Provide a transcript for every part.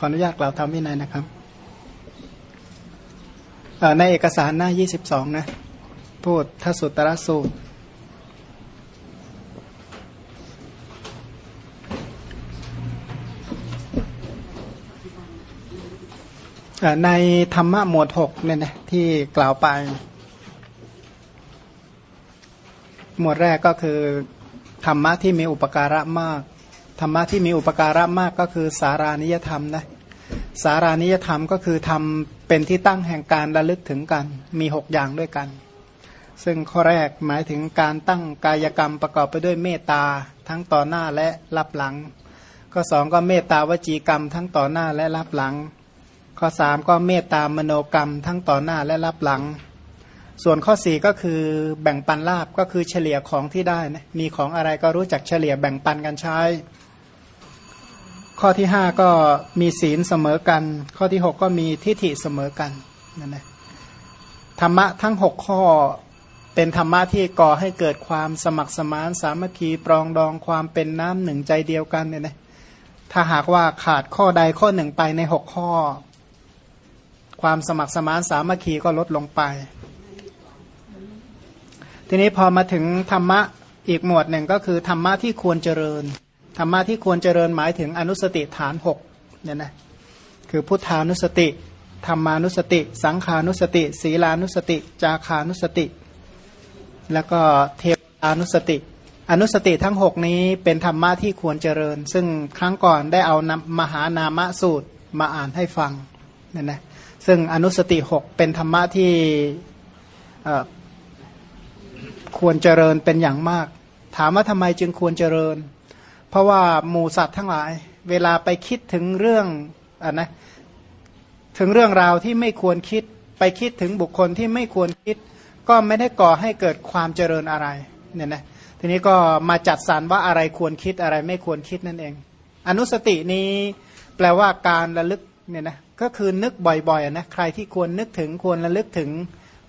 ขออนุญาตกล่าวทำวินัยนะครับในเอกสารหน้า 22 นะ พูดทสุตรสูตร ในธรรมะหมวดหกเนี่ยนะที่กล่าวไป หมวดแรกก็คือ ธรรมะที่มีอุปการะมาก ธรรมะที่มีอุปการะมากก็คือสารานิยธรรมนะสารานิยธรรมก็คือทำเป็นที่ตั้งแห่งการระลึกถึงกัน มีหกอย่างด้วยกัน ซึ่งข้อแรกหมายถึงการตั้งกายกรรมประกอบไปด้วยเมตตาทั้งต่อหน้าและรับหลัง ข้อสองก็เมตตาวจีกรรมทั้งต่อหน้าและรับหลัง ข้อสามก็เมตตามโนกรรมทั้งต่อหน้าและรับหลัง ส่วนข้อสี่ก็คือแบ่งปันลาบก็คือเฉลี่ยของที่ได้นะมีของอะไรก็รู้จักเฉลี่ยแบ่งปันกันใช้ ข้อที่ห้าก็มีศีลเสมอกัน ข้อที่หกก็มีทิฏฐิเสมอกันนั่นนะธรรมะทั้งหกข้อเป็นธรรมะที่ก่อให้เกิดความสมัครสมานสามัคคีปรองดองความเป็นน้ำหนึ่งใจเดียวกันเนี่ยนะถ้าหากว่าขาดข้อใดข้อหนึ่งไปในหกข้อ ความสมัครสมานสามัคคีก็ลดลงไป ทีนี้พอมาถึงธรรมะอีกหมวดหนึ่งก็คือธรรมะที่ควรเจริญ ธรรมะที่ควรเจริญหมายถึงอนุสติฐานหกเนี่ยนะคือพุทธานุสติธรรมานุสติ สังขานุสติ ศีลานุสติ จาคานุสติ แล้วก็เทวานุสติ อนุสติทั้งหกนี้เป็นธรรมะที่ควรเจริญ ซึ่งครั้งก่อนได้เอานมหานามะสูตรมาอ่านให้ฟังเนี่ยนะซึ่งอนุสติหกเป็นธรรมะที่ควรเจริญเป็นอย่างมาก ถามว่าทำไมจึงควรเจริญ เพราะว่าหมูสัตว์ทั้งหลาย เวลาไปคิดถึงเรื่องอนนะถึงเรื่องราวที่ไม่ควรคิด ไปคิดถึงบุคคลที่ไม่ควรคิด ก็ไม่ได้ก่อให้เกิดความเจริญอะไรเนี่ยนะทีนี้ก็มาจัดสรรว่าอะไรควรคิดอะไรไม่ควรคิดนั่นเอง อนุสตินี้แปลว่าการระลึกเนี่ยนะก็คือนึกบ่อยๆนะใครที่ควรนึกถึงควรระลึกถึง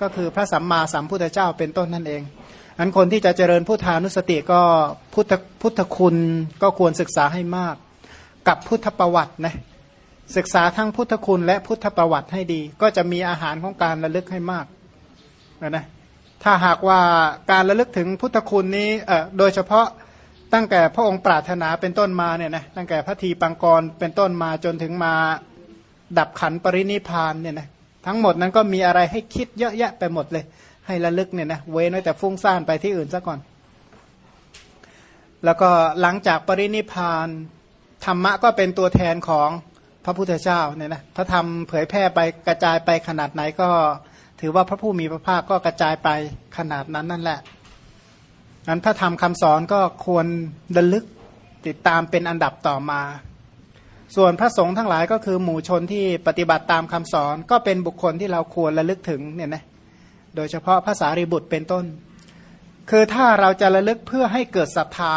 ก็คือพระสัมมาสัมพุทธเจ้าเป็นต้นนั่นเอง อันคนที่จะเจริญพุทธานุสติก็พุทธพุทธคุณก็ควรศึกษาให้มาก กับพุทธประวัตินะศึกษาทั้งพุทธคุณและพุทธประวัติให้ดี ก็จะมีอาหารของการระลึกให้มากนะถ้าหากว่าการระลึกถึงพุทธคุณนี้เอ่อโดยเฉพาะตั้งแต่พระองค์ปรารถนาเป็นต้นมาเนี่ยนะตั้งแต่พระทีปังกรเป็นต้นมาจนถึงมาดับขันปรินิพานเนี่ยนะทั้งหมดนั้นก็มีอะไรให้คิดเยอะแยะไปหมดเลย ให้ระลึกเนี่ยนะเว้นไว้แต่ฟุ้งซ่านไปที่อื่นซะก่อน แล้วก็หลังจากปรินิพานธรรมะก็เป็นตัวแทนของพระพุทธเจ้าเนี่ยนะพระธรรมเผยแพร่ไปกระจายไปขนาดไหนก็ ถือว่าพระผู้มีพระภาคก็กระจายไปขนาดนั้นนั่นแหละนั้นพระธรรมคำสอนก็ควรระลึกติดตามเป็นอันดับต่อมา ส่วนพระสงฆ์ทั้งหลายก็คือหมู่ชนที่ปฏิบัติตามคำสอนก็เป็นบุคคลที่เราควรระลึกถึงเนี่ยนะ โดยเฉพาะภาษาริบุตรเป็นต้น คือถ้าเราจะระลึกเพื่อให้เกิดศรัทธา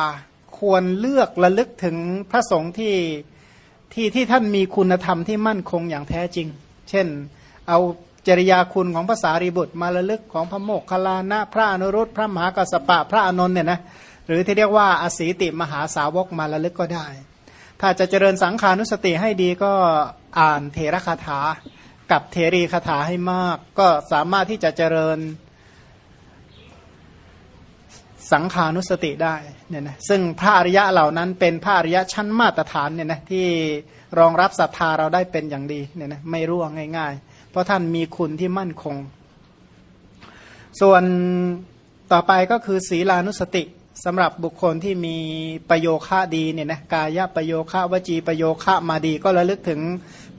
ควรเลือกระลึกถึงพระสงฆ์ที่ที่ที่ท่านมีคุณธรรมที่มั่นคงอย่างแท้จริง เช่น เอาจริยาคุณของภาษาริบุตร มาระลึกของพระโมกขลานะพระอนุรุตพระมหากัสปะพระอนนท์เนี่ยนะหรือที่เรียกว่าอสีติมหาสาวกมาระลึกก็ได้ ถ้าจะเจริญสังขานุสติให้ดีก็อ่านเทระคาถา กับเทรีคาถาให้มาก ก็สามารถที่จะเจริญสังขานุสติได้เนี่ยนะซึ่งพระอริยะเหล่านั้นเป็นพระอริยะชั้นมาตรฐานเนี่ยนะที่รองรับศรัทธาเราได้เป็นอย่างดีเนี่ยนะไม่ร่วงง่าย ๆ เพราะท่านมีคุณที่มั่นคง ส่วนต่อไปก็คือศีลานุสติสำหรับบุคคลที่มีประโยค่าดีเนี่ยนะกายประโยค่าวจีประโยค่ามาดีก็ระลึกถึง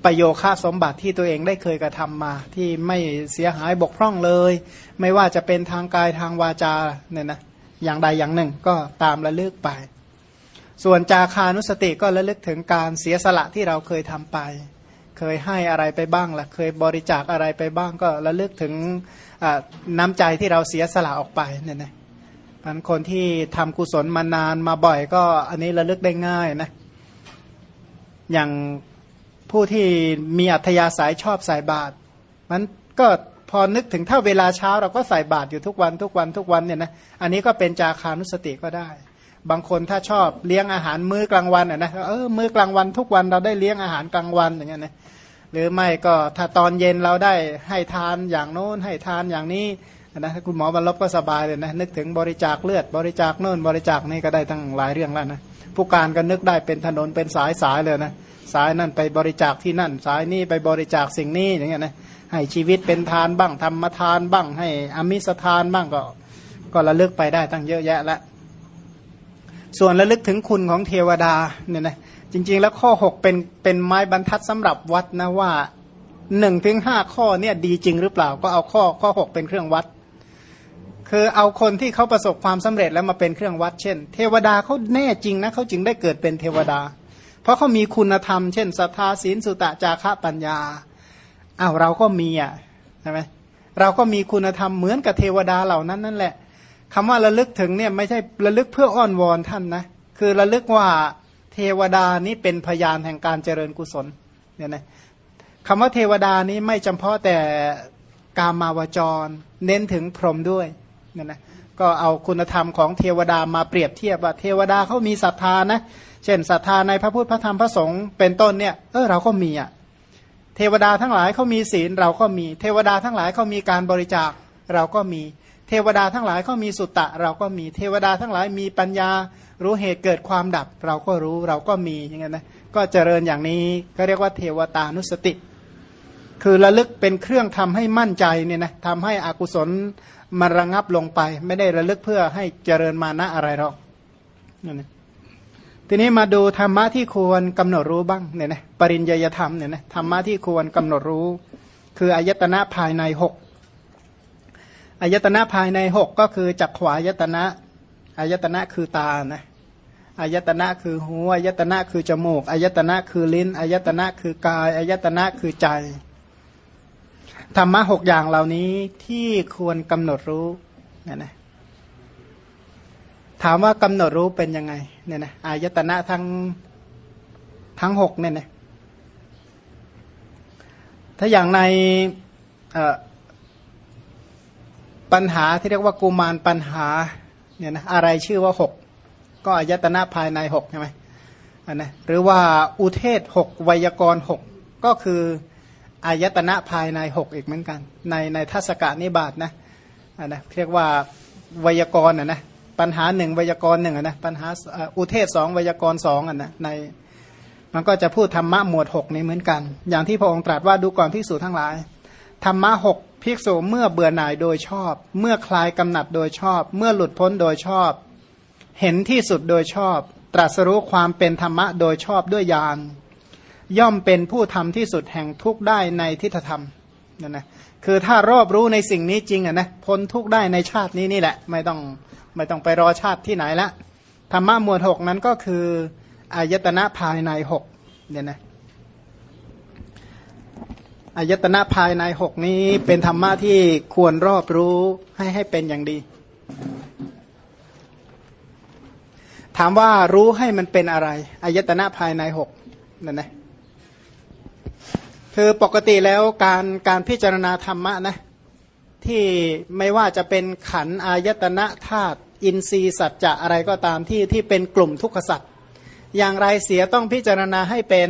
ประโยค่าสมบัติที่ตัวเองได้เคยกระทำมา ที่ไม่เสียหายบกพร่องเลย ไม่ว่าจะเป็นทางกายทางวาจาเนี่ยนะอย่างใดอย่างหนึ่งก็ตามระลึกไป ส่วนจาคานุสติก็ระลึกถึงการเสียสละที่เราเคยทำไป เคยให้อะไรไปบ้างละ่ะเคยบริจาคอะไรไปบ้างก็ระลึกถึงน้ำใจที่เราเสียสละออกไปเนี่ยนะพันคนที่ทำกุศลมานานมาบ่อยก็อันนี้ระลึกได้ง่ายนะอย่าง ผู้ที่มีอัธยาศัยชอบใส่บาตรมันก็พอนึกถึงถ้าเวลาเช้าเราก็ใส่บาตรอยู่ทุกวันทุกวันทุกวันเนี่ยนะอันนี้ก็เป็นจาคานุสติก็ได้ บางคนถ้าชอบเลี้ยงอาหารมื้อกลางวันอะนะเออมื้อกลางวันทุกวันเราได้เลี้ยงอาหารกลางวันอย่างเงี้ยนะหรือไม่ก็ถ้าตอนเย็นเราได้ให้ทานอย่างโน้นให้ทานอย่างนี้นะคุณหมอบรรลบก็สบายเลยนะนึกถึงบริจาคเลือด บริจาคโน่นบริจาคนี่ก็ได้ตั้งหลายเรื่องแล้วนะผู้การก็นึกได้เป็นถนนเป็นสายสายเลยนะ สายนั่นไปบริจาคที่นั่น สายนี้ไปบริจาคสิ่งนี้อย่างเงี้ยนะให้ชีวิตเป็นทานบ้างธรรมทานบ้าง ให้อมิสทานบ้างก็ ก็ระลึกไปได้ตั้งเยอะแยะแล้วส่วนระลึกถึงคุณของเทวดาเนี่ยนะจริง ๆ แล้วข้อ 6 เป็นเป็นไม้บรรทัดสำหรับวัดนะว่าหนึ่งถึงห้าข้อเนี่ยดีจริงหรือเปล่าก็เอาข้อข้อหกเป็นเครื่องวัด คือเอาคนที่เขาประสบความสำเร็จแล้วมาเป็นเครื่องวัด เช่น เทวดาเขาแน่จริงนะเขาจึงได้เกิดเป็นเทวดา เพราะเขามีคุณธรรม เช่นศรัทธาศีลสุตะจาระปัญญาอ้าวเราก็มีอะใช่ไหมเราก็มีคุณธรรมเหมือนกับเทวดาเหล่านั้นนั่นแหละคำว่าระลึกถึงเนี่ยไม่ใช่ระลึกเพื่ออ้อนวอนท่านนะคือระลึกว่าเทวดานี้เป็นพยานแห่งการเจริญกุศลเนี่ยนะคำว่าเทวดานี้ไม่จำเพาะแต่กามาวจร เน้นถึงพรหมด้วยเนี่ยนะก็เอาคุณธรรมของเทวดามาเปรียบเทียบว่าเทวดาเขามีศรัทธานะ เช่นศรัทธาในพระพุทธพระธรรมพระสงฆ์เป็นต้นเนี่ยเออเราก็มีอะเทวดาทั้งหลายเขามีศีลเราก็มี เทวดาทั้งหลายเขามีการบริจาคเราก็มี เทวดาทั้งหลายเขามีสุตตะ เราก็มีเทวดาทั้งหลายมีปัญญารู้เหตุเกิดความดับ เราก็รู้เราก็มีอย่างเงี้ยนะก็เจริญอย่างนี้ก็เรียกว่าเทวตานุสติ คือระลึกเป็นเครื่องทำให้มั่นใจเนี่ยนะทำให้อกุศลมันระงับลงไป ไม่ได้ระลึกเพื่อให้เจริญมานะอะไรหรอกนี่นะ ทีนี้มาดูธรรมะที่ควรกำหนดรู้บ้างเนี่ยนะปริญญยธรรมเนี่ยนะธรรมะที่ควรกำหนดรู้ คืออายตนะภายในหกอายตนะภายในหกก็คือจักขวายตนะอายตนะคือตานะอายตนะคือหูอายตนะคือจมูกอายตนะคือลิ้นอายตนะคือกายอายตนะคือใจธรรมะหกอย่างเหล่านี้ที่ควรกำหนดรู้เนี่ยนะ ถามว่ากำหนดรู้เป็นยังไงเนี่ยนะอายตนะทั้งทั้งหกเนี่ยนะถ้าอย่างในปัญหาที่เรียกว่ากุมารปัญหาเนี่ยนะอะไรชื่อว่าหกก็อายตนะภายในหกใช่ไหมอันนะหรือว่าอุเทศหกไวยากรหกก็คืออายตนะภายในหกอีกเหมือนกัน ในในทัศกานิบาตนะอันนะเรียกว่าไวยากรณ์นะ ปัญหาหนึ่งไวยากรณ์หนึ่งนะปัญหาอุเทศสองไวยากรณ์สองอะนะในมันก็จะพูดธรรมะหมวดหกนี้เหมือนกัน อย่างที่พระองค์ตรัสว่าดูก่อนพิสูจทั้งหลายธรรมะหกภิกษุเมื่อเบื่อหน่ายโดยชอบ เมื่อคลายกำหนัดโดยชอบ เมื่อหลุดพ้นโดยชอบ เห็นที่สุดโดยชอบ ตรัสรู้ความเป็นธรรมะโดยชอบด้วยญาณย่อมเป็นผู้ทำที่สุดแห่งทุกได้ในทิฏฐธรรมนั่นนะคือถ้ารอบรู้ในสิ่งนี้จริงอะนะพ้นทุกได้ในชาตินี้นี่แหละ ไม่ต้อง ไม่ต้องไปรอชาติที่ไหนละธรรมะหมวดหกนั้นก็คืออายตนะภายในหกเนี่ยนะอายตนะภายในหกนี้เป็นธรรมะที่ควรรอบรู้ให้ให้เป็นอย่างดี ถามว่ารู้ให้มันเป็นอะไรอายตนะภายในหกนั่นนะคือปกติแล้วการการพิจารณาธรรมะนะที่ไม่ว่าจะเป็นขันอายตนะธาตุ อินทรีย์สัจจะอะไรก็ตามที่ที่เป็นกลุ่มทุกขสัตว์อย่างไรเสียต้องพิจารณาให้เป็น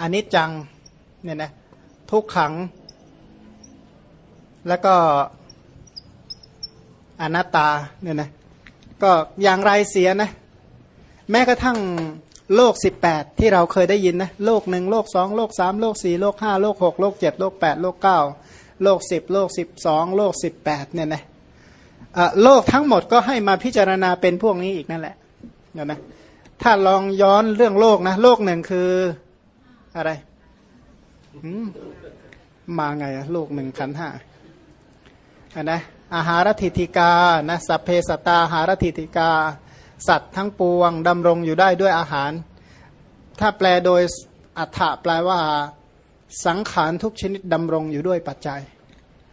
อนิจจังเนี่ยนะทุกขัง แล้วก็อนัตตาเนี่ยนะก็อย่างไรเสียนะแม้กระทั่งโลกสิบแปดที่เราเคยได้ยินนะโลกหนึ่งโลกสองโลกสามโลกสี่โลกห้าโลกหกโลกเจ็ดโลกแปดโลกเก้าโลกสิบโลกสิบสองโลกสิบแปดเนี่ยนะ โลกทั้งหมดก็ให้มาพิจารณาเป็นพวกนี้อีกนั่นแหละเนี่ยนะถ้าลองย้อนเรื่องโลกนะ โลกหนึ่งคืออะไรมาไงอะโลกหนึ่งขันห้าอันนะอาหารทิติกานะสัพเพสตาอาหารทิติกา สัตว์ทั้งปวงดำรงอยู่ได้ด้วยอาหาร ถ้าแปลโดยอัฏฐะแปลว่า สังขารทุกชนิดดำรงอยู่ด้วยปัจจัย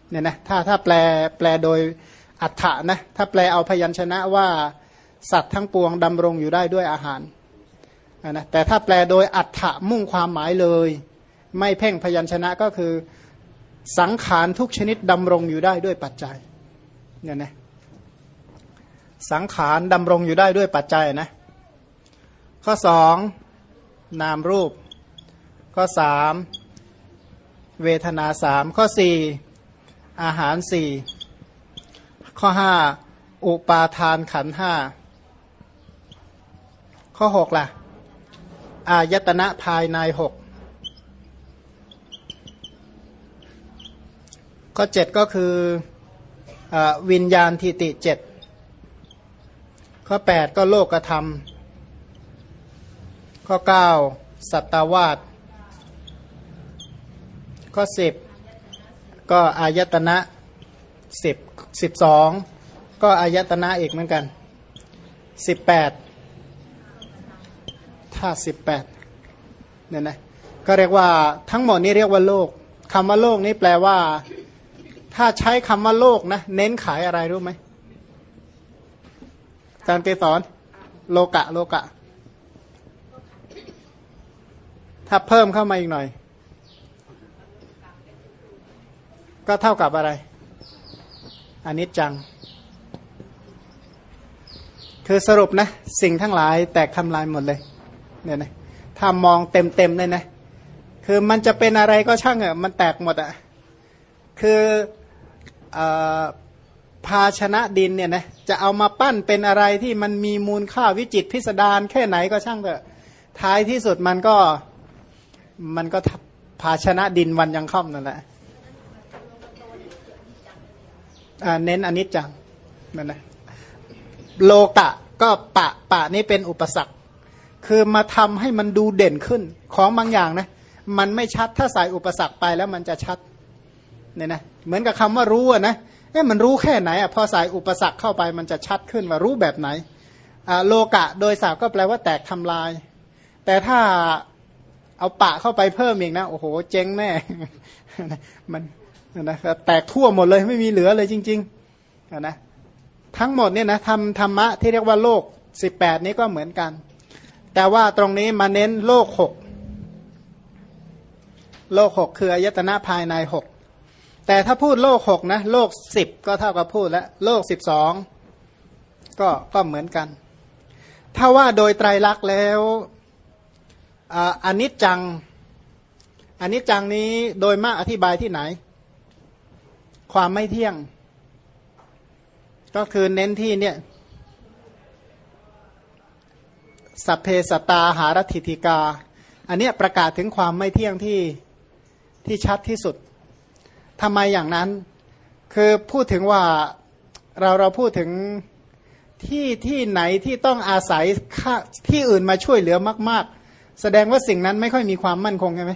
เนี่ยนะถ้าถ้าแปลแปลโดย อัฏฐะนะถ้าแปลเอาพยัญชนะว่าสัตว์ทั้งปวงดำรงอยู่ได้ด้วยอาหารนะแต่ถ้าแปลโดยอัฏฐะมุ่งความหมายเลย ไม่เพ่งพยัญชนะก็คือสังขารทุกชนิดดำรงอยู่ได้ด้วยปัจจัยเนี่ยนะสังขารดำรงอยู่ได้ด้วยปัจจัยนะข้อสองนามรูป ข้อสามเวทนาสามข้อสี่อาหารสี่ ข้อห้าอุปาทานขันห้าข้อหกล่ะ อายตนะภายในหกข้อเจ็ดก็คืออวิญญาณทิติเจ็ดข้อแปดก็โลกธรรม ข้อเก้าสัตวาสข้อสิบก็อายตนะ สิบสิบสองก็อายตนะอีกเหมือนกันสิบแปดถ้าสิบแปดเนี่ยนะก็เรียกว่าทั้งหมดนี้เรียกว่าโลกคำว่าโลกนี้แปลว่า ถ้าใช้คำว่าโลกนะ เน้นขายอะไรรู้ไหมการเกสอนโลกะ โลกะ ถ้าเพิ่มเข้ามาอีกหน่อย ก็เท่ากับอะไร อันนี้จัง คือสรุปนะ สิ่งทั้งหลายแตกทำลายหมดเลยเนี่ยนะถ้ามองเต็มเต็มเลยนะ คือมันจะเป็นอะไรก็ช่างอะมันแตกหมดอะ่ะคืออภาชนะดินเนี่ยนะจะเอามาปั้นเป็นอะไรที่มันมีมูลค่าวิจิตพิสดารแค่ไหนก็ช่างเถอะท้ายที่สุดมันก็มันก็ภาชนะดินวันยังค่ำนั่นแหละ เน้นอนิจจังนั่นนะโลกะก็ปะปะนี่เป็นอุปสรรค คือมาทำให้มันดูเด่นขึ้นของบางอย่างนะ มันไม่ชัดถ้าใส่อุปสรรคไปแล้วมันจะชัดเนี่ยนะเหมือนกับคำว่ารู้อะนะเอ๊ะมันรู้แค่ไหนอะพอใส่อุปสรรคเข้าไปมันจะชัดขึ้นว่ารู้แบบไหนโลกะโดยสาวก็แปลว่าแตกทำลาย แต่ถ้าเอาปะเข้าไปเพิ่มอีกนะ โอ้โห เจ๊งแน่ มัน นะแตกทั่วหมดเลยไม่มีเหลือเลยจริงๆนะทั้งหมดเนี่ยนะทำธรรมะที่เรียกว่าโลกสิบแปดนี้ก็เหมือนกัน แต่ว่าตรงนี้มาเน้นโลกหกโลกหกคืออายตนะภายในหกแต่ถ้าพูดโลกหกนะ โลกสิบก็เท่ากับพูดแล้ว โลกสิบสองก็ก็เหมือนกัน ถ้าว่าโดยไตรลักษณ์แล้วอนิจจังอนิจจังนี้โดยมากอธิบายที่ไหน ความไม่เที่ยง ก็คือเน้นที่เนี่ยสัพเพสตาหารถิติกา อันนี้ประกาศถึงความไม่เที่ยงที่ที่ชัดที่สุดทำไมอย่างนั้น คือพูดถึงว่าเราเราพูดถึงที่ที่ไหนที่ต้องอาศัยที่อื่นมาช่วยเหลือมาก ๆ แสดงว่าสิ่งนั้นไม่ค่อยมีความมั่นคงใช่ไหม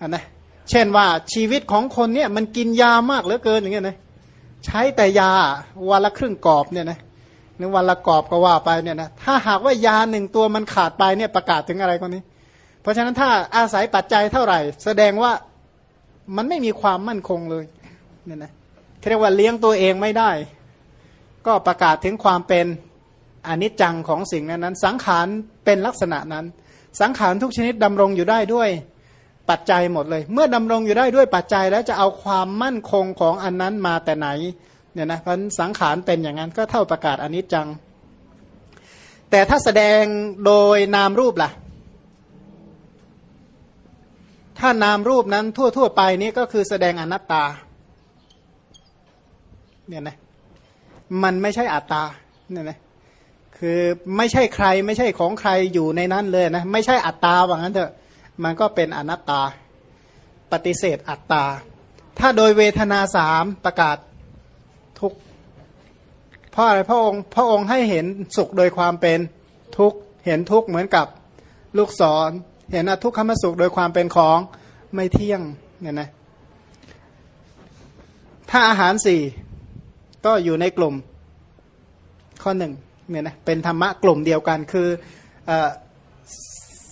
อันนะ เช่นว่าชีวิตของคนเนี่ยมันกินยามากเหลือเกินอย่างเงี้ยนะใช้แต่ยาวันละครึ่งกรอบเนี่ยนะหรือวันละกรอบก็ว่าไปเนี่ยนะถ้าหากว่ายาหนึ่งตัวมันขาดไปเนี่ยประกาศถึงอะไรคนนี้ เพราะฉะนั้นถ้าอาศัยปัจจัยเท่าไหร่ แสดงว่ามันไม่มีความมั่นคงเลยเนี่ยนะเรียกว่าเลี้ยงตัวเองไม่ได้ ก็ประกาศถึงความเป็นอนิจจังของสิ่งนั้นนั้น สังขารเป็นลักษณะนั้น สังขารทุกชนิดดำรงอยู่ได้ด้วย ปัจจัยหมดเลย เมื่อดำรงอยู่ได้ด้วยปัจจัยแล้วจะเอาความมั่นคงของอันนั้นมาแต่ไหนเนี่ยนะเพราะสังขารเป็นอย่างนั้นก็เท่าประกาศอนิจจัง แต่ถ้าแสดงโดยนามรูปล่ะ ถ้านามรูปนั้นทั่วทั่วไปนี้ก็คือแสดงอนัตตาเนี่ยนะมันไม่ใช่อัตตาเนี่ยนะคือไม่ใช่ใครไม่ใช่ของใครอยู่ในนั้นเลยนะ ไม่ใช่อัตตาว่างั้นเถอะ มันก็เป็นอนัตตา ปฏิเสธอัตตา ถ้าโดยเวทนาสามประกาศทุกเพราะอะไรพระองค์พระองค์ให้เห็นสุขโดยความเป็นทุกเห็นทุกเหมือนกับลูกศร เห็นอทุกขมสุขโดยความเป็นของไม่เที่ยงเนี่ยนะถ้าอาหารสี่ก็อยู่ในกลุ่มข้อหนึ่งเนี่ยนะเป็นธรรมะกลุ่มเดียวกันคืออ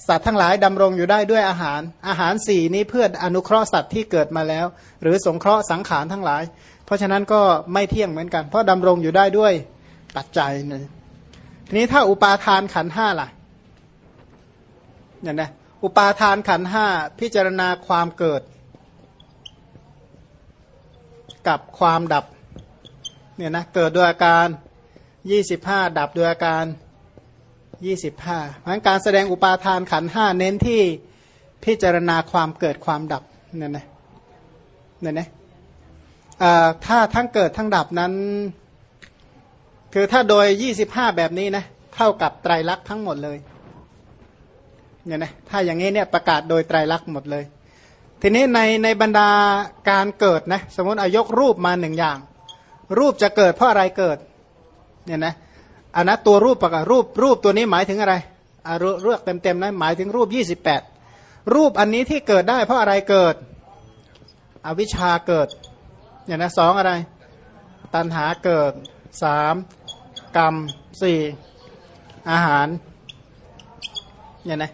สัตว์ทั้งหลายดำรงอยู่ได้ด้วยอาหาร อาหารสี่นี้เพื่ออนุเคราะห์สัตว์ที่เกิดมาแล้ว หรือสงเคราะห์สังขารทั้งหลาย เพราะฉะนั้นก็ไม่เที่ยงเหมือนกัน เพราะดำรงอยู่ได้ด้วยปัจจัยนี่ทีนี้ถ้าอุปาทานขันห้าล่ะเนี่ยนะอุปาทานขันห้าพิจารณาความเกิด กับความดับเนี่ยนะเกิดโดยอาการยี่สิบห้าดับโดยอาการ ยี่สิบห้าเพราะการแสดงอุปาทานขันห้าเน้นที่พิจารณาความเกิดความดับเนี่ยนะเนี่ยนะถ้าทั้งเกิดทั้งดับนั้น คือถ้าโดยยี่สิบห้าแบบนี้นะเท่ากับไตรลักษณ์ทั้งหมดเลยเนี่ยนะถ้าอย่างนี้เนี่ยประกาศโดยไตรลักษณ์หมดเลย ทีนี้ในในบรรดาการเกิดนะสมมติอายกรูปมาหนึ่งอย่าง รูปจะเกิดเพราะอะไรเกิดเนี่ยนะ อันนะตัวรูปประกรูปรูปตัวนี้หมายถึงอะไรอาเลือกเต็มๆนะหมายถึงรูป 28 รูปอันนี้ที่เกิดได้เพราะอะไรเกิด อวิชชาเกิดอย่างนะสองอะไร ตัณหาเกิดสามกรรมสี่อาหารอย่างนะ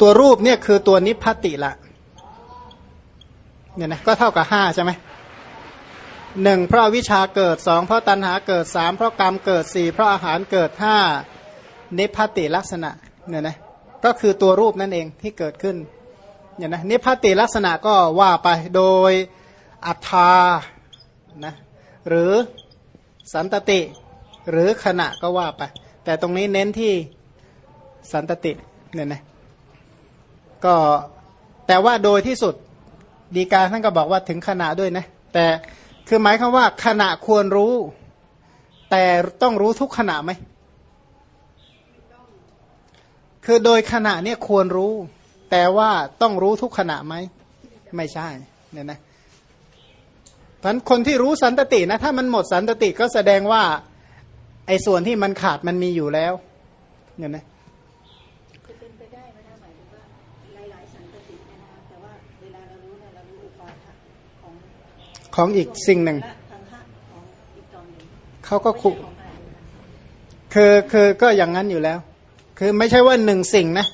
ตัวรูปเนี่ยคือตัวนิพพติละ เนี่ยนะก็เท่ากับห้าใช่ไหมหนึ่งเพราะวิชาเกิดสองเพราะตัณหาเกิดสามเพราะกรรมเกิดสี่เพราะอาหารเกิดห้านิพพติลักษณะเนี่ยนะก็คือตัวรูปนั่นเองที่เกิดขึ้นเนี่ยนะนิพพติลักษณะก็ว่าไปโดยอัฏฐานะหรือสันตติหรือขณะก็ว่าไป แต่ตรงนี้เน้นที่สันตติเนี่ยนะก็แต่ว่าโดยที่สุด ดีกาท่านก็บอกว่าถึงขณะด้วยนะ แต่คือหมายคือว่าขณะควรรู้ แต่ต้องรู้ทุกขณะไหมคือโดยขณะเนี่ยควรรู้ แต่ว่าต้องรู้ทุกขณะไหมไม่ใช่เนี่ยนะพันคนที่รู้สันตตินะถ้ามันหมดสันตติก็แสดงว่าไอ้ส่วนที่มันขาดมันมีอยู่แล้วเนี่ยนะ ของอีกสิ่งหนึ่ง เขาก็คุคือคือก็อย่างนั้นอยู่แล้ว คือไม่ใช่ว่าหนึ่งสิ่งนะ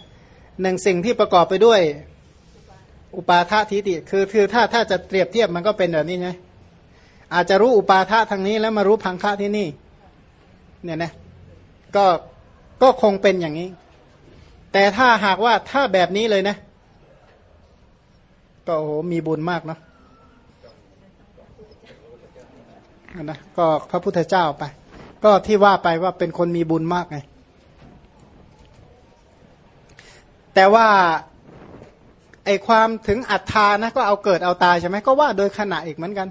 หนึ่งสิ่งที่ประกอบไปด้วย อุปาทะทิฏฐิคือคือถ้าถ้าจะเปรียบเทียบมันก็เป็นแบบนี้ไงอาจจะรู้อุปาทะทางนี้แล้วมารู้พังคะที่นี่ เนี่ยนะก็ก็คงเป็นอย่างนี้ แต่ถ้าหากว่าถ้าแบบนี้เลยนะ ก็โอ้โหมีบุญมากเนาะ นะก็พระพุทธเจ้าไป ก็ที่ว่าไปว่าเป็นคนมีบุญมากไงแต่ว่าไอความถึงอัตตานะก็เอาเกิดเอาตายใช่ไหมก็ว่าโดยขณะอีกเหมือนกัน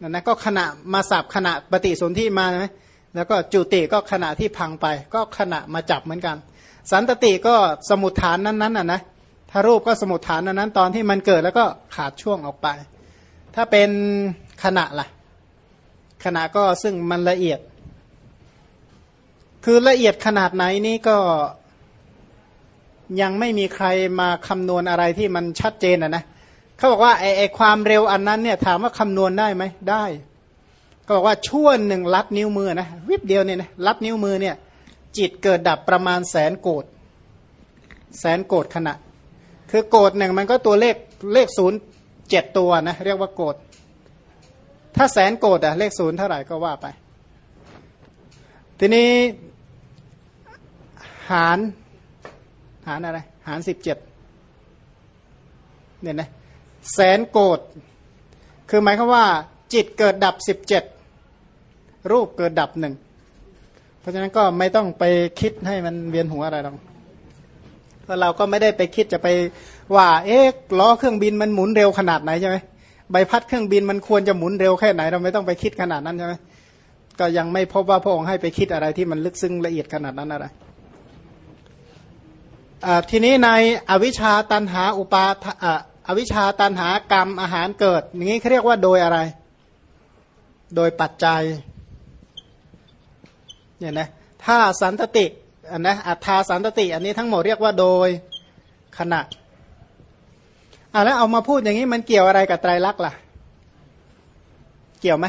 นั่นนะก็ขณะมาสับขณะปฏิสนธิมาไหมแล้วก็จุติก็ขณะที่พังไป ก็ขณะมาจับเหมือนกัน สันตติก็สมุทฐานนั้นๆอะนะถ้ารูปก็สมุทฐานนั้นตอนที่มันเกิดแล้วก็ขาดช่วงออกไป ถ้าเป็นขณะล่ะ ขณะก็ซึ่งมันละเอียด คือละเอียดขนาดไหนนี่ก็ยังไม่มีใครมาคำนวณอะไรที่มันชัดเจนอะนะเขาบอกว่าไอ้ไอความเร็วอันนั้นเนี่ยถามว่าคำนวณได้ไหมได้ก็บอกว่าช่วงหนึ่งลัดนิ้วมือนะวิบเดียวเนี่ยนะลัดนิ้วมือเนี่ย จิตเกิดดับประมาณแสนโกดแสนโกดขณะ คือโกดหนึ่งมันก็ตัวเลขเลขศูนย์เจ็ดตัวนะเรียกว่าโกด ถ้าแสนโกดอะเลขศูนย์เท่าไหร่ก็ว่าไป ทีนี้หารหารอะไร หารสิบเจ็ดเนี่ยนะแสนโกดคือหมายความว่า จิตเกิดดับสิบเจ็ดรูปเกิดดับหนึ่งเพราะฉะนั้นก็ไม่ต้องไปคิดให้มันเวียนหัวอะไรหรอกเพราะเราก็ไม่ได้ไปคิดจะไปว่า เอ๊ะล้อเครื่องบินมันหมุนเร็วขนาดไหนใช่ไหม ใบพัดเครื่องบินมันควรจะหมุนเร็วแค่ไหนเราไม่ต้องไปคิดขนาดนั้นใช่ไหมก็ยังไม่พบว่าพระองค์ให้ไปคิดอะไรที่มันลึกซึ้งละเอียดขนาดนั้นอะไรทีนี้ในอวิชชาตันหาอุปาอวิชชาตันหากรรมอาหารเกิดอย่างนี้เขาเรียกว่าโดยอะไร โดยปัจจัยเนี่ยนะถ้าสันตติอันนะอัฏฐาสันตติ อันนี้ทั้งหมดเรียกว่าโดยขณะ อ่าแล้วเอามาพูดอย่างนี้มันเกี่ยวอะไรกับไตรลักษณ์ล่ะ เกี่ยวไหม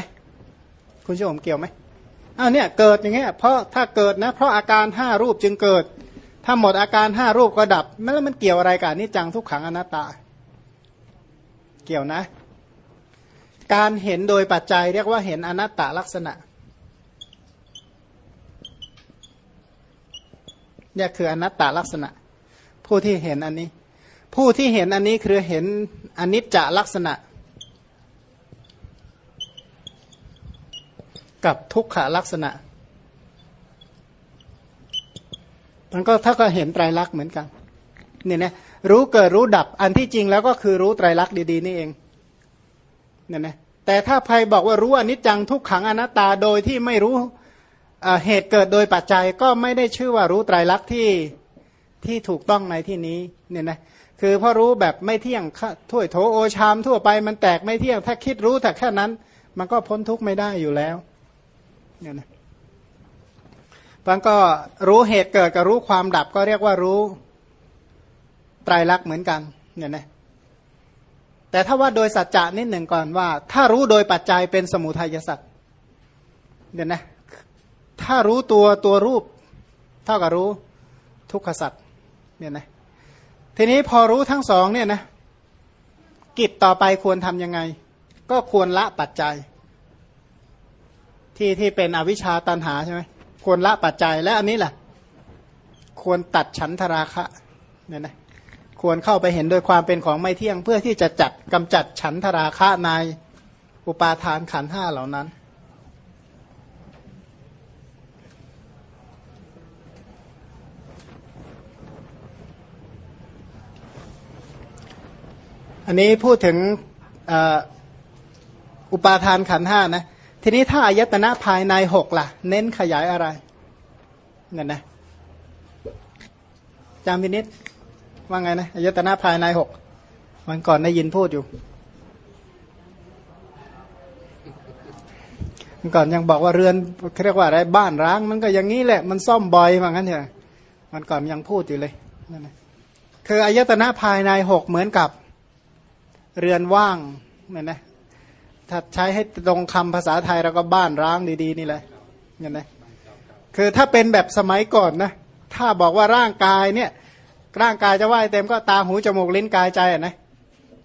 คุณผู้ชมเกี่ยวไหมอ้าวเนี่ยเกิดอย่างเงี้ยเพราะถ้าเกิดนะ เพราะอาการห้ารูปจึงเกิด ถ้าหมดอาการห้ารูปก็ดับแล้วมันเกี่ยวอะไรกับนิจังทุกขังอนัตตา เกี่ยวนะ การเห็นโดยปัจจัยเรียกว่าเห็นอนัตตลักษณะเนี่ยคืออนัตตลักษณะ ผู้ที่เห็นอันนี้ ผู้ที่เห็นอันนี้คือเห็นอนิจจลักษณะ กับทุกขลักษณะมันก็ถ้าก็เห็นไตรลักษณ์เหมือนกันเนี่ยนะรู้เกิดรู้ดับอันที่จริงแล้วก็คือรู้ไตรลักษณ์ดีๆนี่เองเนี่ยนะแต่ถ้าใครบอกว่ารู้อนิจจังทุกขังอนัตตาโดยที่ไม่รู้เหตุเกิดโดยปัจจัยก็ไม่ได้ชื่อว่ารู้ไตรลักษณ์ที่ที่ถูกต้องในที่นี้เนี่ยนะ คือพอรู้แบบไม่เที่ยงถ้วยโถโอชามทั่วไปมันแตกไม่เที่ยง ถ้าคิดรู้แต่แค่นั้น มันก็พ้นทุกข์ไม่ได้อยู่แล้วเนี่ยนะมันก็รู้เหตุเกิดกับรู้ความดับก็เรียกว่ารู้ไตรลักษณ์เหมือนกันเนี่ยนะแต่ถ้าว่าโดยสัจจะนิดหนึ่งก่อนว่า ถ้ารู้โดยปัจจัยเป็นสมุทัยสัจเดี๋ยวนะ ถ้ารู้ตัวตัวรูป เท่ากับรู้ทุกขสัจเนี่ยนะ ทีนี้พอรู้ทั้งสองเนี่ยนะกิจต่อไปควรทำยังไง ก็ควรละปัจจัย ที่ที่เป็นอวิชชาตันหาใช่ไหมควรละปัจจัยและอันนี้แหละควรตัดฉันทราคะเนี่ยนะควรเข้าไปเห็นโดยความเป็นของไม่เที่ยงเพื่อที่จะจัดกำจัดฉันทราคะในอุปาทานขันห้าเหล่านั้น อันนี้พูดถึงอุปาทานขันห้านะ ทีนี้ถ้าอายตนะภายในหกล่ะ เน้นขยายอะไรเนี่ยนะจำพินิษว่าไงนะอายตนะภายในหกวันก่อนได้ยินพูดอยู่วันก่อนยังบอกว่าเรือนเรียกว่าอะไรบ้านร้าง มันก็อย่างนี้แหละ มันซ่อมบ่อยว่างั้นเถอะวันก่อนยังพูดอยู่เลยนั่นนะคืออายตนะภายในหกเหมือนกับ เรือนว่างเนี่ยนะถ้าใช้ให้ตรงคำภาษาไทยเราก็บ้านร้างดีๆนี่แหละเนี่ยนะคือถ้าเป็นแบบสมัยก่อนนะถ้าบอกว่าร่างกายเนี่ยร่างกายจะว่ายเต็มก็ตาหูจมูกลิ้นกายใจอะนะ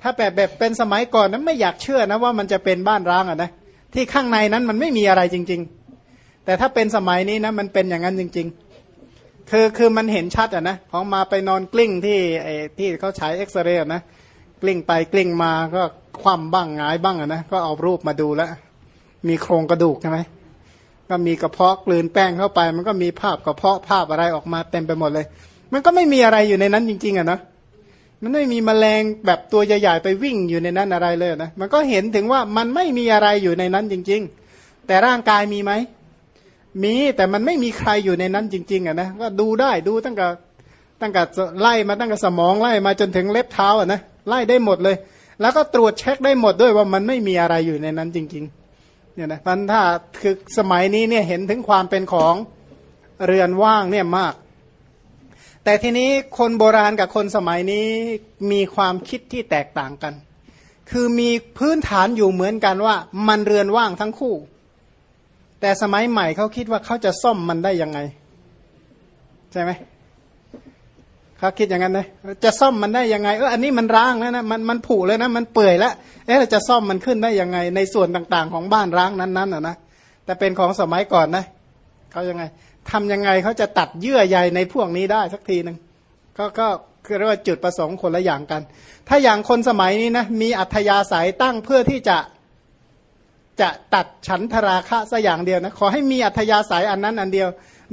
ถ้าแบบแบบเป็นสมัยก่อนนั้นไม่อยากเชื่อนะว่ามันจะเป็นบ้านร้างอะนะที่ข้างในนั้นมันไม่มีอะไรจริง ๆ แต่ถ้าเป็นสมัยนี้นะมันเป็นอย่างนั้นจริง ๆ คือคือมันเห็นชัดอะนะของมาไปนอนกลิ้งที่ไอ้ที่เขาใช้เอ็กซเรย์นะ กลิ้งไปกลิ้งมาก็คว่ำบ้างงายบ้างอะนะก็เอารูปมาดูแล้วมีโครงกระดูกใช่ไหมก็มีกระเพาะกลืนแป้งเข้าไป มันก็มีภาพกระเพาะภาพอะไรออกมาเต็มไปหมดเลย มันก็ไม่มีอะไรอยู่ในนั้นจริง ๆอะนะมันไม่มีแมลงแบบตัวใหญ่ๆไปวิ่งอยู่ในนั้นอะไรเลยนะมันก็เห็นถึงว่ามันไม่มีอะไรอยู่ในนั้นจริง ๆ แต่ร่างกายมีไหมมีแต่มันไม่มีใครอยู่ในนั้นจริง ๆอะนะก็ดูได้ดูตั้งแต่ตั้งแต่ไล่มาตั้งแต่สมองไล่มาจนถึงเล็บเท้าอะนะ ไล่ได้หมดเลย แล้วก็ตรวจเช็คได้หมดด้วยว่ามันไม่มีอะไรอยู่ในนั้นจริงๆเนี่ยนะมันถ้าคือสมัยนี้เนี่ยเห็นถึงความเป็นของเรือนว่างเนี่ยมาก แต่ทีนี้คนโบราณกับคนสมัยนี้มีความคิดที่แตกต่างกัน คือมีพื้นฐานอยู่เหมือนกันว่า มันเรือนว่างทั้งคู่ แต่สมัยใหม่เขาคิดว่าเขาจะซ่อมมันได้ยังไง ใช่ไหม เขาคิดอย่างนั้นเลยจะซ่อมมันได้ยังไงเอออันนี้มันร้างแล้วนะมันมันผุเลยนะ มันเปื่อยแล้วเอ๊ะจะซ่อมมันขึ้นได้ยังไง ในส่วนต่างๆ ของบ้านร้างนั้นๆอะนะแต่เป็นของสมัยก่อนนะเขายังไงทำยังไงเขาจะตัดเยื่อใยในพวกนี้ได้สักทีหนึ่งก็ก็คือเรียกว่าจุดประสงค์คนละอย่างกัน ถ้าอย่างคนสมัยนี้นะมีอัธยาศัยตั้งเพื่อที่จะ จะตัดฉันทราคะสัอย่างเดียวนะขอให้มีอัธยาศัยอันนั้นอันเดียว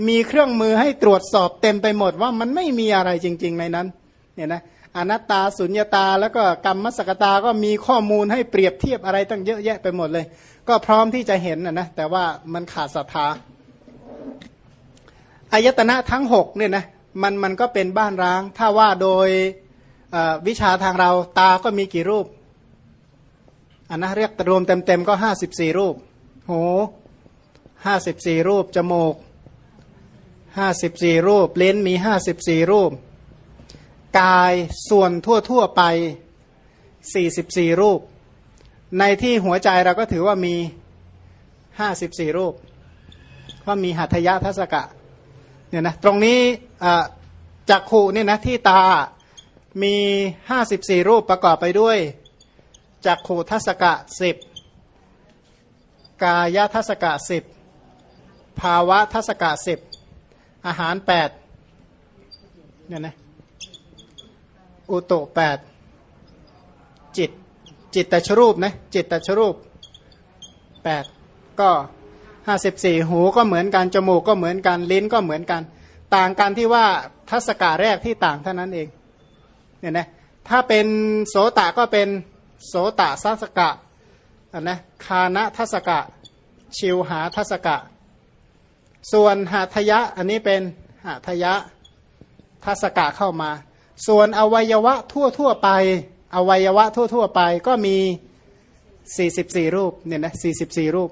มีเครื่องมือให้ตรวจสอบเต็มไปหมดว่ามันไม่มีอะไรจริง ๆ ในนั้นเนี่ยนะอนัตตาสุญญาตา แล้วก็กรรมสกตาก็มีข้อมูลให้เปรียบเทียบอะไรตั้งเยอะแยะไปหมดเลย ก็พร้อมที่จะเห็นนะนะแต่ว่ามันขาดศรัทธาอายตนะทั้งหกเนี่ยนะมันมันก็เป็นบ้านร้าง ถ้าว่าโดยวิชาทางเราตาก็มีกี่รูป อันนะเรียกรวมเต็มๆก็ห้าสิบสี่รูป หูห้าสิบสี่รูป จมูกห้าสิบสี่รูป เลนมีห้าสิบสี่รูป กายส่วนทั่วๆไปสี่สิบสี่รูป ในที่หัวใจเราก็ถือว่ามีห้าสิบสี่รูป ว่ามีหัตถยะทัศกะเนี่ยนะตรงนี้จักขุเนี่ยนะที่ตามีห้าสิบสี่รูปประกอบไปด้วย จักขุทัศกะสิบกายทัศกะสิบภาวะทัศกะสิบอาหารแปดเนี่ยนะอุตุแปดจิตจิตตชรูปนะจิตตชรูปแปดก็ห้าสิบสี่หูก็เหมือนกันจมูกก็เหมือนกันลิ้นก็เหมือนกัน ต่างกันที่ว่าทัศกะแรกที่ต่างเท่านั้นเองเนี่ยนะถ้าเป็นโสตะก็เป็น โสตะทัศกะอันนะคานะทัศกะ ชิวหาทัศกะ ส่วนหาทยะอันนี้เป็นหาทยะทัศกะเข้ามา ส่วนอวัยวะทั่วทั่วไป อวัยวะทั่วทั่วไปก็มี 44 รูปเนี่ยนะ44 รูป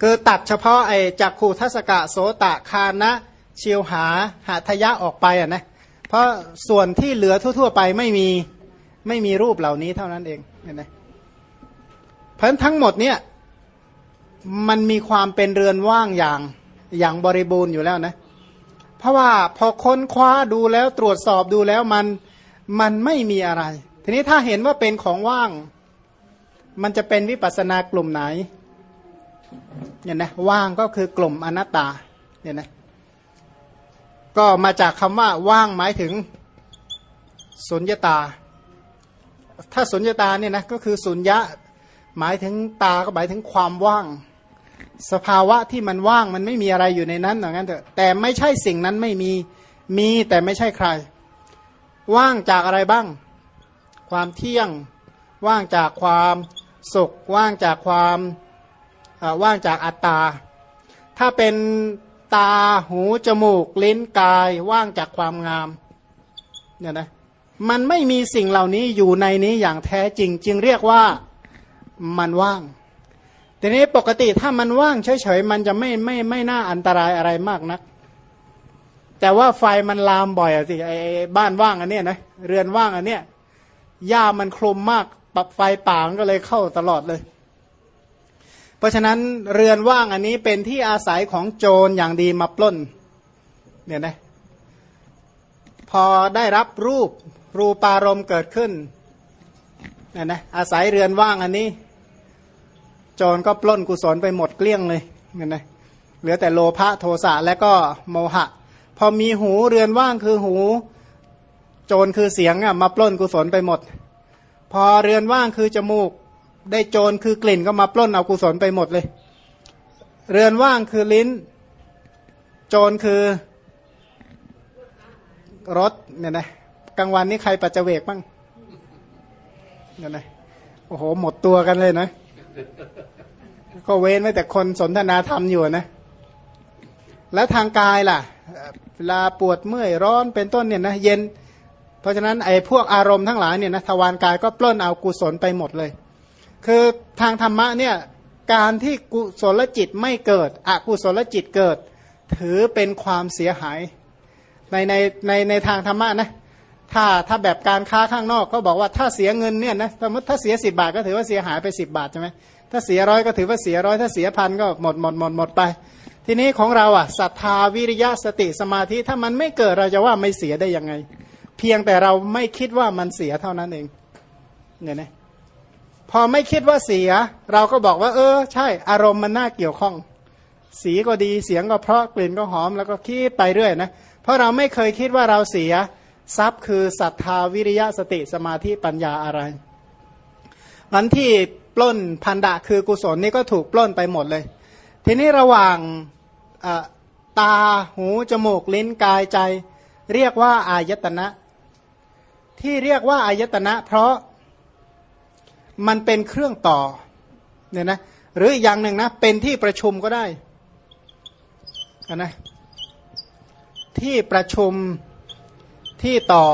คือตัดเฉพาะไอ้จักขูทัศกะโสตะคานะชิวหาหาทยะออกไปอะนะเพราะส่วนที่เหลือทั่ว ๆ ไปไม่มี ไม่มีรูปเหล่านี้เท่านั้นเองเห็นไหมเพราะทั้งหมดเนี่ยมันมีความเป็นเรือนว่างอย่างอย่างบริบูรณ์อยู่แล้วนะ เพราะว่าพอค้นคว้าดูแล้วตรวจสอบดูแล้วมันมันไม่มีอะไร ทีนี้ถ้าเห็นว่าเป็นของว่าง มันจะเป็นวิปัสสนากลุ่มไหนเนี่ยนะว่างก็คือกลุ่มอนัตตาเนี่ยนะก็มาจากคำว่าว่างหมายถึงสุญญตา ถ้าสุญญตาเนี่ยนะก็คือสุญญะหมายถึงตาก็หมายถึงความว่าง สภาวะที่มันว่างมันไม่มีอะไรอยู่ในนั้นอย่างนั้นเถอะแต่ไม่ใช่สิ่งนั้นไม่มีมีแต่ไม่ใช่ใคร ว่างจากอะไรบ้าง ความเที่ยง ว่างจากความสุข ว่างจากความว่างจากอัตตา ถ้าเป็นตาหูจมูก ลิ้นกาย ว่างจากความงามเนี่ยนะ มันไม่มีสิ่งเหล่านี้อยู่ในนี้อย่างแท้จริง จึงเรียกว่ามันว่าง ทีนี้ปกติถ้ามันว่างเฉยๆมันจะไม่ไม่ไม่น่าอันตรายอะไรมากนัก แต่ว่าไฟมันลามบ่อยอะสิไอ้บ้านว่างอันเนี้ยนะเรือนว่างอันเนี้ยหญ้ามันคลุมมากปับไฟป่างก็เลยเข้าตลอดเลย เพราะฉะนั้นเรือนว่างอันนี้เป็นที่อาศัยของโจรอย่างดีมาปล้น เนี่ยนะพอได้รับรูป รูปารมณ์เกิดขึ้นเนี่ยนะอาศัยเรือนว่างอันนี้โจรก็ปล้นกุศลไปหมดเกลี้ยงเลยเนี่ยนะเหลือแต่โลภะโทสะและก็โมหะ พอมีหูเรือนว่างคือหู โจรคือเสียงอะมาปล้นกุศลไปหมด พอเรือนว่างคือจมูก ได้โจรคือกลิ่นก็มาปล้นเอากุศลไปหมดเลย เรือนว่างคือลิ้น โจรคือรถเนี่ยนะ กลางวันนี้ใครปัจเจเวกบ้างเนี่ยนะโอ้โห หมดตัวกันเลยนะ ก็เว้นไว้แต่คนสนทนาธรรมอยู่นะ แล้วทางกายล่ะ เวลาปวดเมื่อยร้อนเป็นต้นเนี่ยนะเย็น เพราะฉะนั้นไอ้พวกอารมณ์ทั้งหลายเนี่ยนะทวารกายก็ปล้นเอากุศลไปหมดเลย คือทางธรรมะเนี่ยการที่กุศลจิตไม่เกิด อกุศลจิตเกิด ถือเป็นความเสียหาย ในในในในทางธรรมะนะ ถ้าถ้าแบบการค้าข้างนอกก็บอกว่าถ้าเสียเงินเนี่ยนะสมมติถ้าเสียสิบาทก็ถือว่าเสียหายไปสิบาทใช่ไหมถ้าเสียร้อยก็ถือว่าเสียร้อยถ้าเสียพันก็หมดหมดหมดหมดไป ทีนี้ของเราอะศรัทธาวิริยะสติสมาธิถ้ามันไม่เกิดเราจะว่าไม่เสียได้ยังไง เพียงแต่เราไม่คิดว่ามันเสียเท่านั้นเองเนี่ยนะพอไม่คิดว่าเสีย เราก็บอกว่า เออ ใช่ อารมณ์มันน่าเกี่ยวข้อง สีก็ดีเสียงก็เพราะกลิ่นก็หอมแล้วก็คิดไปเรื่อยนะเพราะเราไม่เคยคิดว่าเราเสีย ทรัพย์คือศรัทธาวิริยะสติสมาธิปัญญาอะไรมันที่ปล้นพันดะคือกุศลนี่ก็ถูกปล้นไปหมดเลย ทีนี้ระหว่างตาหูจมูกลิ้นกายใจ เรียกว่าอายตนะ ที่เรียกว่าอายตนะ เพราะมันเป็นเครื่องต่อเนี่ยนะหรืออย่างหนึ่งนะเป็นที่ประชุมก็ได้นะที่ประชุม ที่ต่อ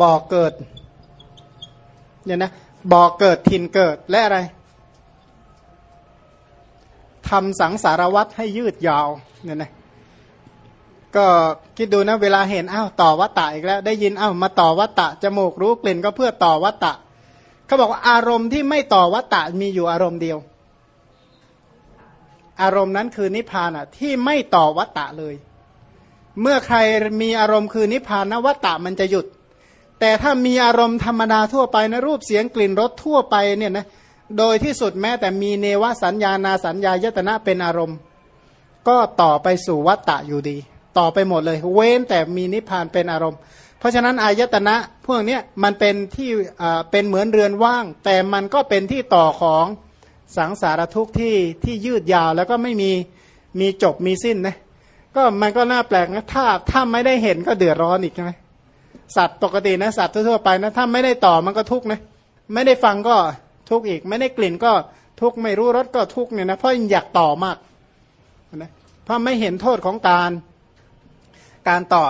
บ่อเกิดเนี่ยนะบ่อเกิดทิ่นเกิดและอะไรทำสังสารวัตรให้ยืดยาวเนี่ยนะก็คิดดูนะเวลาเห็นอ้าวต่อวัตตะอีกแล้ว ได้ยินอ้าวมาต่อวัตตะจมูกรู้กลิ่นก็เพื่อต่อวัตตะเขาบอกว่าอารมณ์ที่ไม่ต่อวัตตะมีอยู่อารมณ์เดียว อารมณ์นั้นคือนิพพานอะที่ไม่ต่อวัตตะเลย เมื่อใครมีอารมณ์คือนิพพานนะวัตตะมันจะหยุด แต่ถ้ามีอารมณ์ธรรมดาทั่วไปนะรูปเสียงกลิ่นรสทั่วไปเนี่ยนะโดยที่สุดแม้แต่มีเนวสัญญานาสัญญายตนะเป็นอารมณ์ ก็ต่อไปสู่วัตตะอยู่ดี ต่อไปหมดเลย เว้นแต่มีนิพพานเป็นอารมณ์ เพราะฉะนั้นอายตนะพวกเนี้ยมันเป็นที่เป็นเหมือนเรือนว่าง แต่มันก็เป็นที่ต่อของสังสารทุกข์ที่ที่ยืดยาวแล้วก็ไม่มีมีจบมีสิ้นนะ ก็มันก็น่าแปลกนะถ้าถ้าไม่ได้เห็นก็เดือดร้อนอีกใช่ไหมสัตว์ปกตินะสัตว์ทั่วไปนะถ้าไม่ได้ต่อมันก็ทุกข์นะไม่ได้ฟังก็ทุกข์อีก ไม่ได้กลิ่นก็ทุกข์ไม่รู้รสก็ทุกข์เนี่ยนะเพราะอยากต่อมากนะเพราะไม่เห็นโทษของการการต่อ